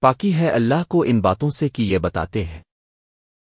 پاکی ہے اللہ کو ان باتوں سے کہ یہ بتاتے ہیں۔